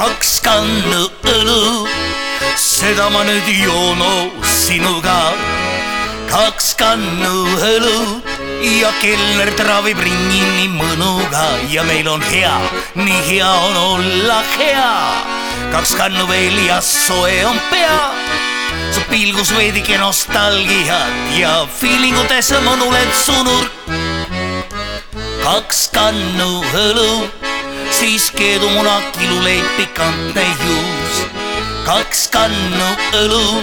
kaks kannu õlu, seda ma nüüd joon sinuga. kaks kannu õlu ja kelner traavib ringi nii mõnuga ja meil on hea, nii hea on olla hea. kaks kannu veel ja soe on pea su pilgus veidike nostalgiat ja feelingutes mõnuled sunurk. kaks kannu õlu siis keedumuna kiluleib pikantne juus. kaks kannu õlu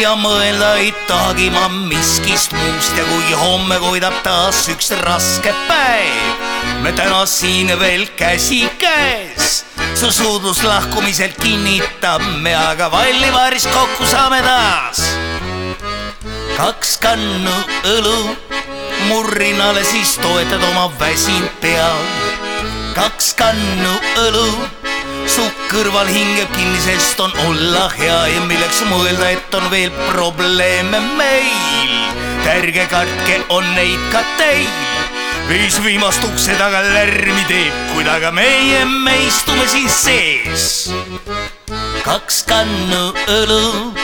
ja mõelda ei tahagi ma miskist muust ja kuigi homme koidab taas üks raske päev, me täna siin veel käsikäes. su suudlus lahkumiselt kinnitab, me aga Vallivaaris kokku saame taas. kaks kannu õlu, murrinale siis toetad oma väsinud pead kaks kannu õlu, su kõrval hingeb kinni, sest on olla hea ja milleks mõelda, et on veel probleeme meil. ärge kartke, on neid ka teil. viis viimast ukse taga lärmi teeb, kuid aga meie, me istume siin sees. kaks kannu õlu,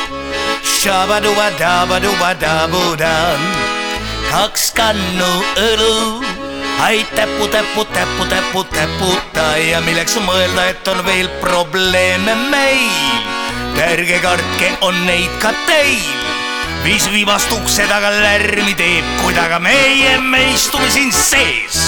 shabadubadabadubadabudan, kaks kannu õlu ai täpu, täpu, täpu, täpu, täputa ja milleks mõelda, et on veel probleeme meil. ärge kartke, on neid ka teil. viis viimast ukse taga lärmi teeb, kuid aga meie, me istume siin sees.